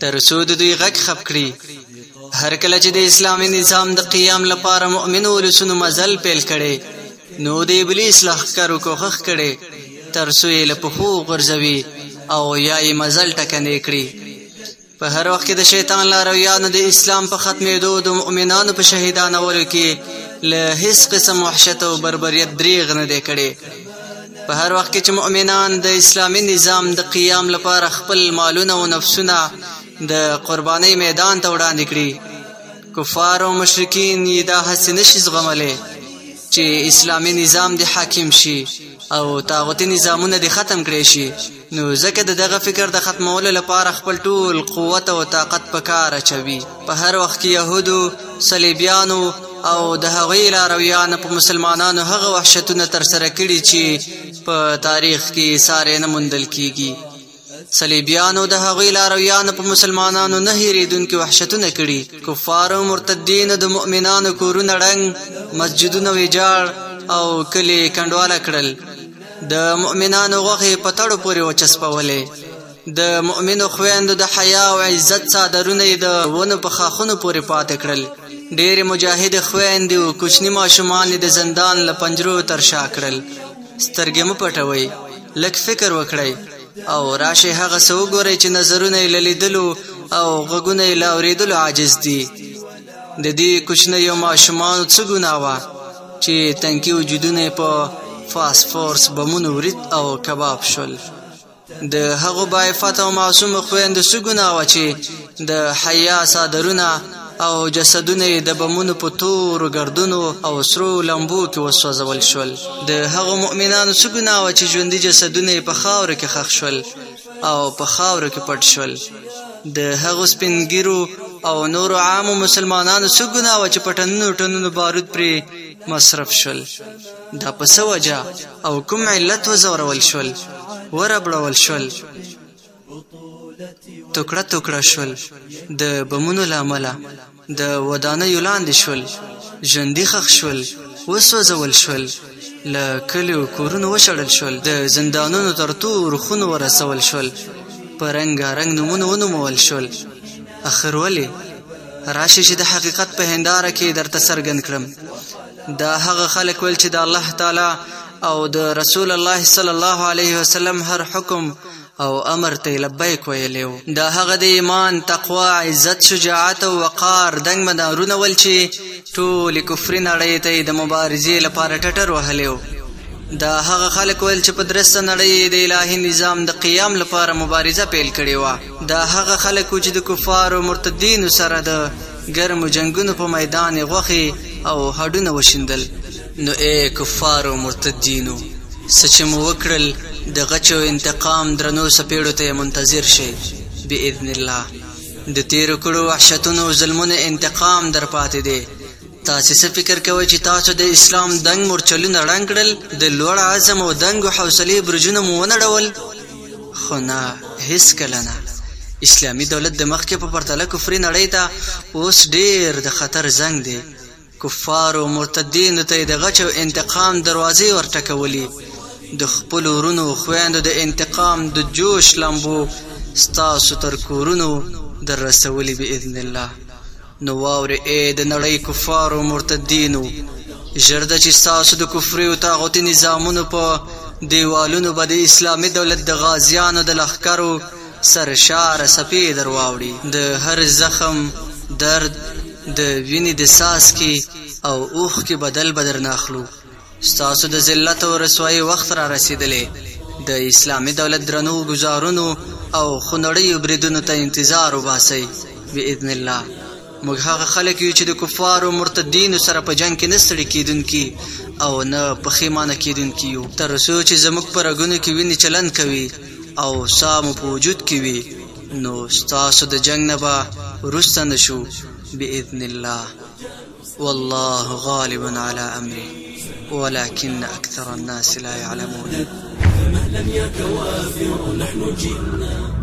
تر څو د دوی غږ خپ کړي هر کله چې د اسلامي نظام د قیام لپاره مؤمن ولسونو مزل پیل کړي نو د ابلیس لخکرو کوښښ کړي تر څو یې له پښو غورځوي او یا یې مزل ټکنې کړي په هر وخت کې د شیطان لارویانو د اسلام په ختمېدو د مؤمنانو په شهیدانولو کې له هیڅ قسم وحشت او بربریت دریغ نه دی کړی په هر وخت کې چې مؤمنان د اسلامي نظام د قیام لپاره خپل مالونه او نفسونه د قربانۍ میدان ته وړاندې کړي کفار او مشرکین یې دا هڅې نشي زغملی چې اسلامي نظام د حاکم شي او طاغوتي نظامونه د ختم کړي شي نو ځکه د دغه فکر د ختمولو لپاره خپل ټول قوت او طاقت په کار اچوي په هر وخت کې يهودو صلیبیانو او د هغوی لارویانو په مسلمانانو هغه وحشتونه ترسره کړي چې په تاریخ کې سارې نه موندل کیږي صلیبیانو د هغوی لارویانو په مسلمانانو نه هیریدونکي وحشتونه کړي کفارو مرتدینو د مؤمنانو کورونه ړنګ مسجدونه ویجاړ او کلی کنډواله کړل د مؤمنانو غوښې په تړو پورې وچسپولې د مؤمنو خویندو د حیا او عزت څادرونه یې د ونو په خاخونو پورې پاتې کړل ډېرې مجاهدې خویندې او کوچني ماشومان یې د زندان له پنجرو تر شا کړل سترګې مه پټوئ لږ فکر وکړئ او راشئ هغه څه وګورئ چې نظرونه یې له لیدلو او غوږونه یې له اورېدلو عاجز دي د دې کوچنیو ماشومانو څه ګناه وه چې تنکي وجودونه یې په فاسفورس بمونو ورید او کباب شول د هغو باعفت او معصومو خویندو څه ګناه وه چې د حیا څادرونه او جسدونه یې د بمونو په تورو ګردونو او سرو لمبو کې وسوځول شول د هغو مؤمنانو څه ګناه وه چې ژوندي جسدونه یې په خاورو کې ښخ شول او په خاورو کې پټ شول د هغو سپینګیرو او نورو عامو مسلمانانو څه ګناه وه چې په ټنونو ټنونو بارود پرې مصرف شول دا په څه وجه او کوم علت وځورول شول وربړول شول توکړه توکړه شول د بمونو له امله د ودانیو لاندې شول، ژوندي ښخ شول، وسوځول شول، له کلیو کورونه وشړل شول، د زندانونو تر تورو خونو ورسول شول، په رنګارنګ نومونو ونومول شول. اخر ولې؟ راشي چې د حقیقت په هنداره کې درته څرګند کړم دا هغه خلک ول چې د الله تعالی او د رسول الله صلی الله علیه وسلم هر حکم او امر ته لبیک ویلی و د هغه د ایمان تقوا عزت شجاعت او وقار دنګ مدارونه ول چې ټولې کفري نړۍ ته یې د مبارزې لپاره ټټر وهلی و دا هغه خلک ول چې په درسته نړۍ د الهي نظام د قیام لپاره مبارزه پیل کړې وه دا هغه خلک و چې د کفارو مرتدینو سره د ګرمو جنګونو په میدان غوښې او هډونه وشیندل نو ای کفارو مرتدینو! څه چې مو وکړل د غچو انتقام درنو څپېړو ته یې منتظر شئ باذن الله د تېرو کړو وحشتونو او ظلمونو انتقام در پاتې دی تاسې څه فکر کوئ چې تاسو د اسلام دنګ مورچلونه ړنګ کړل د لوړ عزم او دنګو حوصلې برجونه مو ونړول خو نه هیڅکله نه اسلامي دولت د مخکې په پرتله کفري نړۍ ته اوس ډېر د خطر زنګ دی کفارو مرتدینو ته یې د غچ او انتقام دروازې ور ټکولي، د خپلو وروڼو او خویندو د انتقام د جوش لمبو ستاسو تر کورونو در رسولي باذن الله. نو واورئ ای د نړۍ کفارو مرتدینو! ژر ده چې ستاسو د کفري او طاغوتي نظامونو په دیوالونو به د اسلامي دولت د غازیانو د لښکرو سرشاره څپې يې در واوړي، د هر زخم، درد، د وينې د څاڅکي او اوښکې بدل به درنه اخلو. ستاسو د ذلت او رسوايۍ وخت را رسېدلی، د اسلامي دولت درنو ګوزارونو او خونړيو بريدونو ته انتظار وباسئ، باذن الله. موږ هغه خلک يو چې د کفارو او مرتدينو سره په جنګ کې نه ستړي کېدونکي او نه پښېمانه کېدونکي يو، تر څو چې زموږ په رګونو کې وينې چلند کوي. او ساه مو په وجود کې وي نو ستاسو د جنګ نه به وروسته نه شو باذن الله والله غالب على امره ولكن اكثر الناس لا يعلمون لم يتوافر نحن جئنا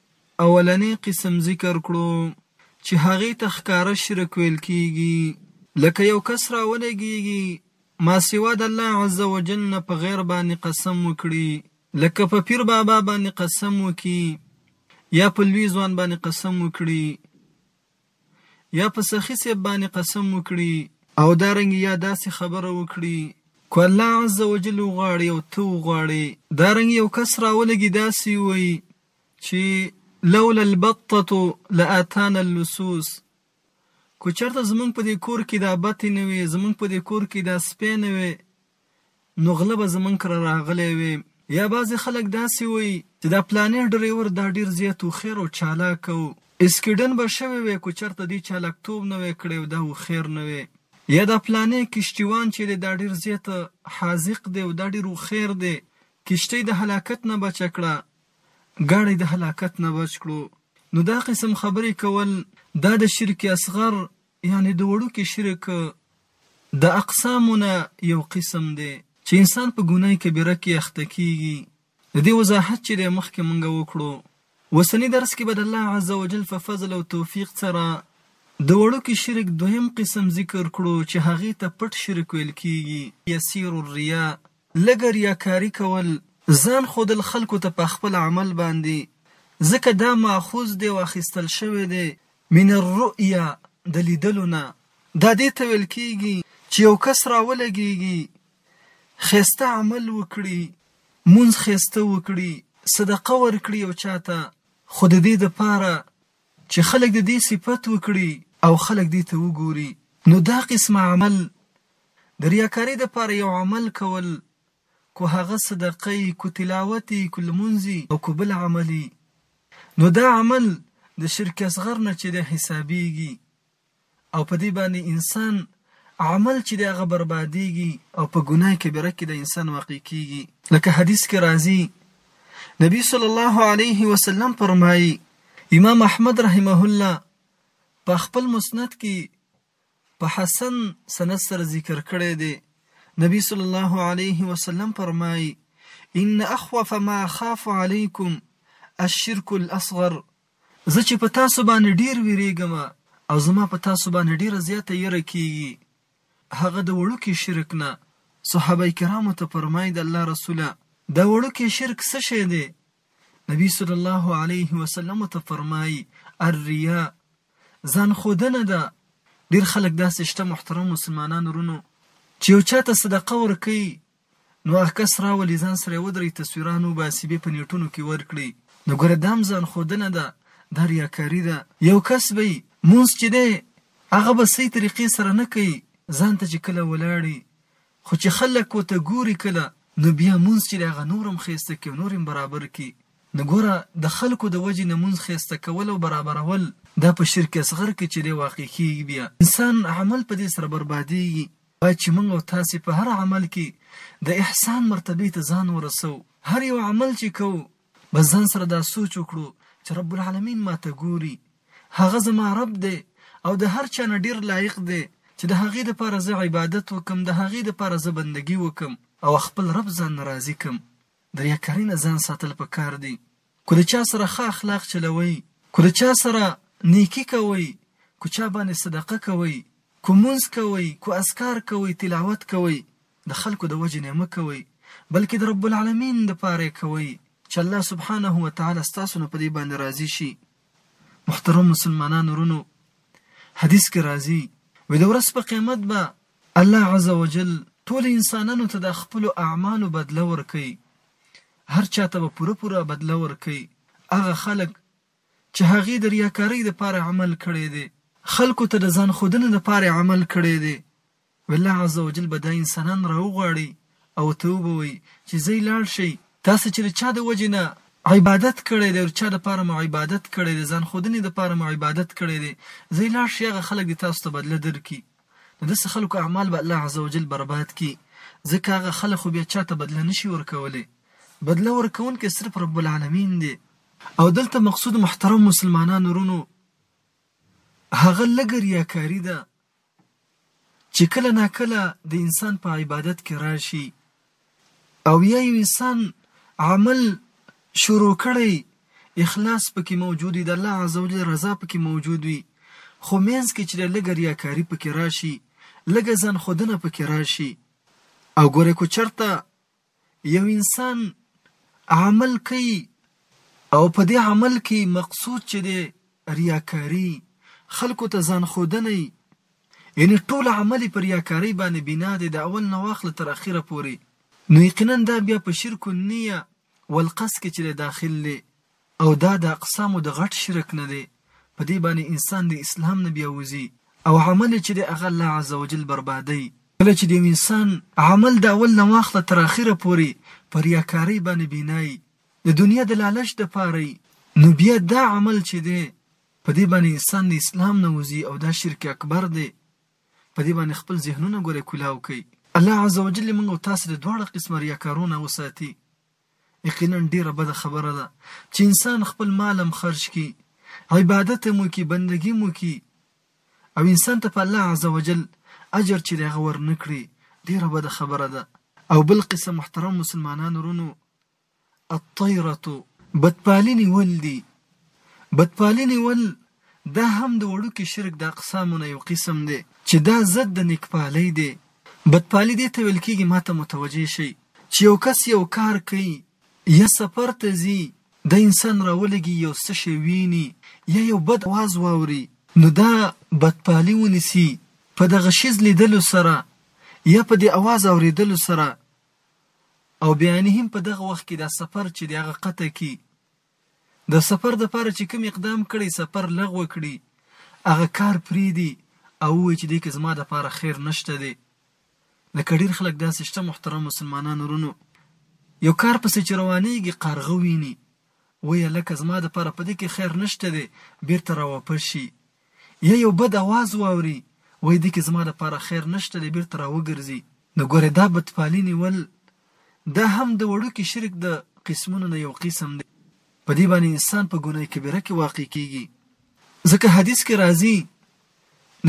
اولنی قسم ذکر کړو چی هغی ته ښکاره شرک ویل کیږی لکه یو کس راولیږیږی ماسوا د الله عزوجل نه په غیر باندی قسم وکړی لکه په پیر بابا باندی قسم وکی یا په لوی ځوان باندی قسم وکړی یا په سخی صیب باندی قسم وکړی او دارنګه یا داسی خبره وکړی که الله عزوجل وغواړی او ته وغواړی دارنګه یو کس راولږی داسی ووایی چی لولا البطة لاتانا اللصوص که چرته زمونږ په دې کور کې دا بتې نه وې، زمونږ په دې کور کې دا سپی نه وې، نو غله به زمونږ کره راغلی وې. یا بعضې خلک داسې وایي چې دا پلانی ډریور دا ډیر زیات هوښیار او چالاک او اسکیډن به شوی وی که چرته دې چالاکتوب نه وی کړی او دا هوښیار نه وی. یا دا پلانی کشتیوان چې دی دا ډیر زیات حاذق دی او دا ډیر هوښیار دی، کشتۍ د هلاکت نه بچه کړه. ګاډی د هلاکت نه بچ کړو نو دا قسم خبرې کول دا د شرک اصغر یعنې د وړوکې شرک د اقسامو نه یو قسم دی چې انسان په ګناه کبیره کې اخته کیږي د دې وضاحت چې دی مخکې مونږ وکړو وسنی درس کې به د الله عز وجل په فضل او توفیق سره د وړوکې شرک دویم قسم ذکر کړو چې هغې ته پټ شرک ویل کیږي یسیر الریا لږه رياکاري کول، ځان ښودل خلکو ته په خپل عمل باندې، ځکه دا ماخوذ دی او اخيستل شوی دی من الرؤيا، د ليدلو نه، دا دې ته ويل کېږي چې يو کس راولګېږي، ښايسته عمل وکړي، مونځ ښايسته وکړي، صدقه ورکړي يو چا ته، خو د دې لپاره چې خلک د دې صفت وکړي او خلک دې ته وګوري، نو دا قسمه عمل د رياکاري دپاره يو عمل کول کو هغه صدقه يي کو تلاوت يي کو لمونځ يي او کو بل عمل يي نو دا عمل د شرک اصغر نه چي ده حسابيږي او په دي باندي انسان عمل چي ده هغه برباديږي او په ګناه کبيره کي ده انسان واقع کيږي لکه حديث کي راځي نبي صلی الله عليه وسلم فرمايي امام احمد رحمه الله په خپل مسند کي په حسن سند سره ذکر کړی دی نبی صلی الله علیه وسلم فرمایي ان اخوف ما خاف علیکم الشرک الاصغر زه چې په تاسو باندې ډیر ویریږم او زما په تاسو باندې ډیره زیاته یره کیږي هغه د وړوکي شرک نه صحابه کرامو ته فرمایي د الله رسوله دا وړوکي شرک څه شی دی نبی صلی الله علیه وسلم ته فرمایي الریا ځان خودنه ده ډیر خلک داسې شته محترم مسلمانان ورونو چې یو چاته صدقه ورکړي نو هغه کس راولي ځان سره ودري تصویران وباسي بیا په نیټونو کې ورکړي نو ګوره دام ځان خودنه ده دا ریاکاري ده یو کس به مونځ چې دی هغه به صحیح طریقې سره نه کوي ځان ته چې کله ولاړي خو چې خلک ورته ګوري کله نو بيا مونځ چې دی هغه نور هم ښايسته کړي او نور هم برابر کړي نو ګوره د خلکو د وجې نه مونځ ښايسته کول او برابرول دا په شرک اصغر کې چې دی واقع کيږي بيا انسان عمل په دې سره برباديږي بايد چې مونږ او تاسې په هر عمل کې د احسان مرتبې ته ځان ورسوو هر يو عمل چې کوو په ځان سره دا سوچ وکړو چې رب العالمین ماته ګوري هغه زما رب دی او د هر چا نه ډیر لایق دی چې د هغې لپاره زه عبادت وکم د هغې لپاره زه بندګي وکم او خپل رب ځان نه راضي کم د ریاکارۍ نه ځان ساتل پکار دي که د چا سره ښه اخلاق چلوئ که د چا سره نیکي کوئ که چا باندې صدقه کوئ که مونځ کوئ که اذکار کوئ تلاوت کوئ د خلکو د وجې نه یې مه کوئ بلکې د رب العالمین لپاره یې کوئ چې الله سبحانه وتعالی ستاسو نه په دې باندې راضي شي محترم مسلمانانو ورونو حدیث کې راځي وې د ورځ په قیامت به الله عز وجل ټول انسانانو ته د خپل اعمالو بدله ورکي هر چاته به پوره پوره بدله ورکي هغه خلک چې هغه د ریاکاری لپاره عمل کړي دي خلکو ته د ځان خودنې لپاره عمل کړي دي الله عزوجل به دا انسانان راوغواړی او ورته وبوی چی ځئ لاړ شئ، تاسو چی د چا د وجی نه عبادت کړی دی او د چا لپاره مو عبادت کړی دی، ځان ښودنی لپاره مو عبادت کړی دی، ځئ لاړ شئ هغه خلک دی تاسو ته بدله درکړي، نو داسی خلکو اعمال به الله عزوجل برباد کړي، ځکه هغه خلک خو بیا چاته بدله نشی ورکولی، بدله ورکونکی صرف رب العالمین دی. او دلته مقصود محترمو مسلمانانو ورونو هغه لږه ریاکاری ده چې کله ناکله د انسان په عبادت کې راشي او یا یو انسان عمل شروع کړي اخلاص پکې موجود وي د الله عزوجل رضا پکې موجود وي خو مینس کې چې لږ ریاکاری پکې راشي لږ ځان خودنه پکې راشي او ګوره کو چرته یو انسان عمل کوي او په دې عمل کې مقصود چې دی ریاکاري خلکو ته ځان ښودنه یعنی ټول عمل یې په ریاکارۍ باندې بنا دی د اول نه واخله تر اخره پورې نو یقینا دا بیا په شرک النیه والقصد کې چې دی داخل دی او دا د اقسامو د غټ شرک نه دی په دی باندی انسان د اسلام نه بیا وځی او عمل یې چې دی هغه الله عزوجل بربادوی. کله چې د یو انسان عمل د اول نه واخله تر اخره پوری په ریاکاری باندی بینا یی د دنیا د لالچ د پاره یی نو بیا دا عمل چې دی په دی باندی انسان د اسلام نه وځی او دا شرک اکبر دی په دی باندی خپل ذهنونه ګوره کولاو کړئ. الله عزوجل موږ او تاسو د دواړه قسمه ریاکارونه وساتی. یقینا ډیره بده خبره ده چی انسان خپل مال هم خرج کی عبادت هم وکی بندګی هم وکی او انسان ته په الله عزوجل اجر چی دی هغه ورنکړی ډیره بده خبره ده او بل قصه محترم مسلمانان ورونو الطیرتو بدپالی نیول دی بدپالی نیول دا هم د وړوکي شرک د اقسامو نه یو قسم دی چې دا ضد د نیکپالۍ دی. بدپالي دې ته ویل کېږي ما ته متوجه شئ چې یو کس یو کار کوي یا سفر ته ځي دا انسان راولږي یو څه شی ویني یا یو بد اواز واوري نو دا بدپالي ونیسي په دغه شیز لیدلو سره یا په دې اواز اورېدلو سره او بیانهم په دغه وخت کې دا سفر چې دی هغه قطع کړي. د سفر دپاره چې کوم اقدام کړی سفر لغوه کړي هغه کار پريدي او ووايي چې دې کې زما دپاره خير نشته دې لکه ډير خلک داسې شته محترم مسلمانان ورونو يو کار پسې چې روانيږي قارغه ويني ويې لکه زما دپاره په دې کې خير نشته دې بيرته راوپه شي يا يو بد اواز واوري وايي دې کې زما لپاره خير نشته دی بيرته راوګرځي نو ګورې دا بدپالي نيول دا هم د وړوکي شرک د قسمونو نه يو قسم دی په دې باندې انسان په ګناه کبيره کې واقع کيږي ځکه حديث کې راځي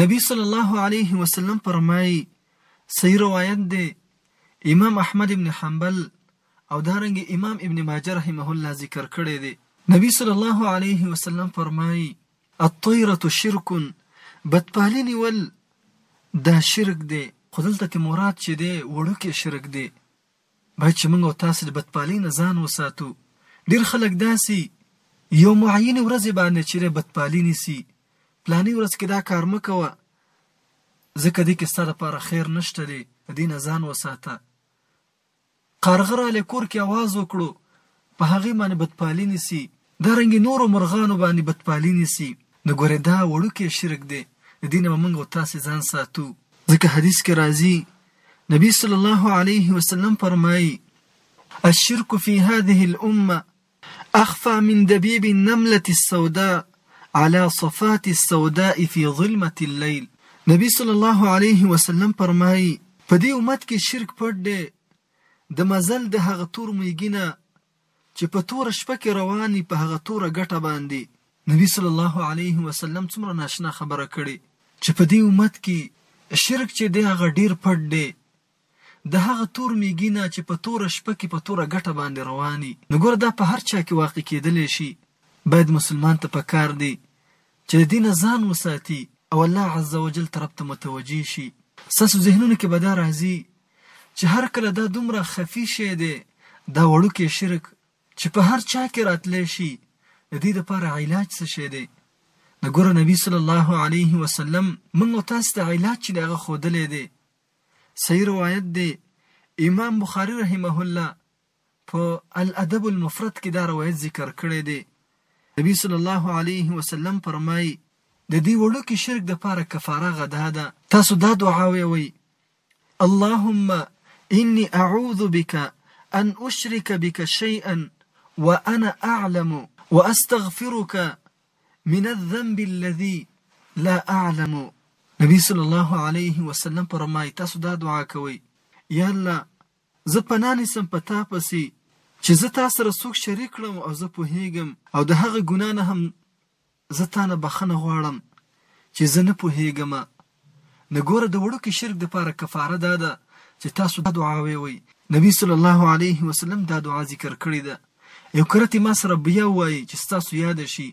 نبي صلی الله عليه وسلم فرمایي صحیح روایت دی امام احمد ابن حنبل او دارنګ امام ابن ماجه رحمه الله ذکر کړی دی نبی صلی الله علیه وسلم فرمایي الطيرة شرک، بتپالي نيول دا شرک دی. خو دلته کې مراد چې دی وړوکی شرک دی. باید چې موږ او تاسې د بتپالۍ نه ځان وساتو. ډېر خلک داسې یو معینې ورځې باندې چې دی بتپالي نیسي، پلاني ورځ کې دا کار مه کوه ځکه دې کې ستا لپاره خیر نشته دی، دې نه ځان وساته. کارغه رالې کور کې اواز وکړو په هغې باندې بدپالي نیسي دا رنګې نورو مرغانو باندې بدپالي نیسي نو ګورې دا وړوکی شرک دی د دې نه به مونږ او تاسې ځان ساتو ځکه حدیث کې راځي نبی صلی الله علیه وسلم فرمایي الشرک فی هذه الامه اخفا من دبيب النملة السوداء على صفات السوداء في ظلمة الليل نبی صلی الله علیه وسلم فرمایي په دې امت کې شرک پټ دی د مزل د هغه تور میږي نه چې په توره شپه کې رواني په هغه توره ګټه باندې نبی صلی الله علیه وسلم څومره ناشنا خبره کړې چې په دې امت کې شرک چې دی هغه ډیر پټ دی د هغه تور مېږي نه چې په توره شپه کې په توره ګټه باندې روان يي نو ګوره دا په هر چا کې واقع کېدلی شي بايد مسلمان ته پکار دي چې د دې نه ځان وساتي او الله عز وجل طرف ته متوجه شي ستاسو ذهنونو کې به دا راځي چې هر کله دا دومره خفي شی دی دا وړوکی شرک چې په هر چا کې راتلی شي د دې لپاره علاج څه شی دی نو ګوره نبی صلی الله علیه وسلم موږ تاسو ته علاج چې هغه خودلې دی صحیح روایت دی امام بخاری رحمه الله په الادب المفرد کې دا روایت ذکر کړی دی نبی صلی الله علیه وسلم فرمایي د دې وړوکي شرک د پاره کفاره غدا ده تاسو دا دعا ویوي اللهم اني اعوذ بك ان اشرك بك شيئا وانا اعلم واستغفرك من الذنب الذي لا اعلم نبی صلی الله علیه وسلم فرمای تاسو دا دعا کوئ یا الله زه پناه نیسم په تا پسې چې زه تا سره څوک شریک کړم او زه پوهیږم او د هغه ګناه نه هم زه تا نه بخښنه غواړم چې زه نه پوهیږم نه ګوره د وړوکي شرک دپاره کفاره دا ده چې تاسو دا دعا ووئ، نبي صلی الله عليه وسلم دا دعا ذکر کړې ده، يو کرتي ما سره بيا ووائئ چې ستاسو ياده شي،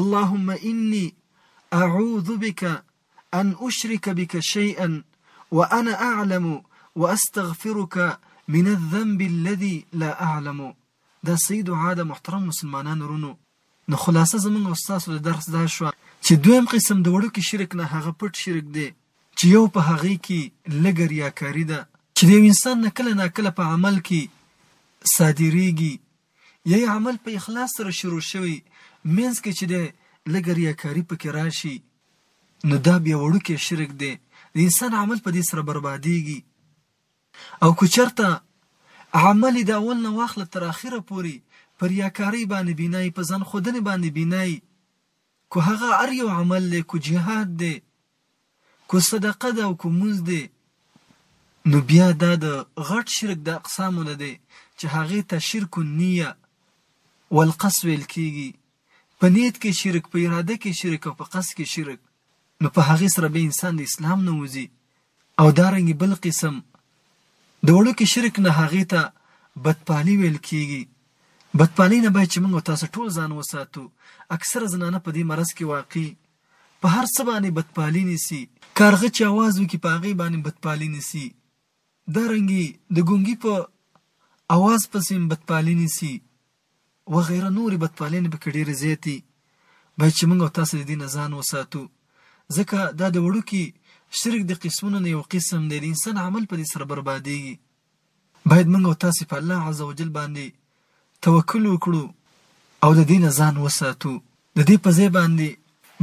اللهم اني اعوذ بک ان اشرک بک شيئا وانا اعلم واستغفرک من الذنب الذي لا اعلم دا صحيح دعا ده محترم مسلمانانو ورونو. نو خلاصه زمونږ او ستاسو د درس دا شوه چې دویم قسم د وړوکي شرک نه هغه پټ شرک دی چې یو په هغې کې لږه ریاکاري ده چې د یو انسان نه کله ناکله په عمل کې صادریږي یا یې عمل په اخلاص سره شروع شوی منځ کې چې دی لږه ریاکاري پکې راشي نو دا بیا وړوکی شرک دی د انسان عمل په دې سره بربادیږي او که چرته عمل يې د اول نه واخله تر اخره پورې په رياکارۍ باندې بنا يې په ځان ښودنې باندې بنا يې که هغه هر يو عمل دی که جهاد دی که صدقه ده او که مونځ دی نو بيا دا د غټ شرک د اقسامو نه دی چې هغې ته شرک النيه والقصد ويل کيږي په نیت کې شرک، په اراده کې شرک او په قصد کې شرک نو په هغې سره بیا انسان د اسلام نه وځي او دارنګې بل قسم د وړوکې شرک نه هغې ته بدپالي ویل کیږي. بدپالۍ نه باید چې موږ او تاسو ټول ځان وساتو. اکثره زنانه په دې مرض کې واقع په هر څه باندې بدپالي نیسي. کارغه چې اواز وکړي په هغې باندې بدپالي نیسي. دارنګې د ګونګي په اواز پسې هم بدپالي نیسي. وغیره نورې بدپالنې په کې ډېرې زیاتې باید چې موږ او تاسو د دې نه ځان وساتو ځکه دا د وړوکي شرک د قسمونو نه یو قسم دی د انسان عمل په دې سره بربادېږي باید موږ او تاسو په الله عز وجل باندې توکل وکړو او د دې نه ځان وساتو د دې په ځای باندې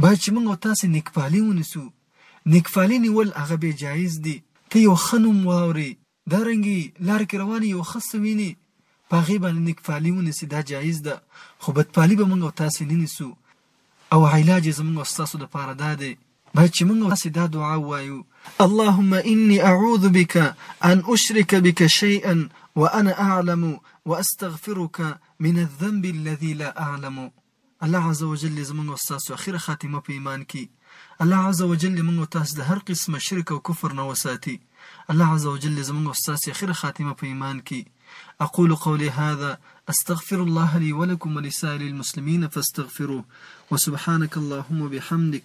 باید چې موږ او تاسو نیکپالي ونیسو نیکپالي نیول هغه بې جایز دي ته یو ښه نوم واورې دا رنګي لار کې روان یو ښه څه ویني په هغې باندې نیکپالي ونیسي دا جایز ده خو بدپالي به موږ او تاسې نه نیسو او علاج یې زموږ او ستاسو دپاره دا دی باید چې موږ تاسې دا دعا ووایو اللهم انی اعوذ بک ان اشرک بک شیئا وانا اعلم واستغفرک من الذنب الذي لا اعلم الله عز و جل دې زموږ او ستاسو اخیره خاتمه په ایمان کړي. الله عز و جل دې موږ او تاسو د هر قسمه شرک او کفر نه وساتي. الله عز و جل دې زموږ او ستاسو اخیره خاتمه په ایمان کړي. اقول قولي هذا استغفر الله لي ولكم ولسائر المسلمين فاستغفروه وسبحانك اللهم وبحمدك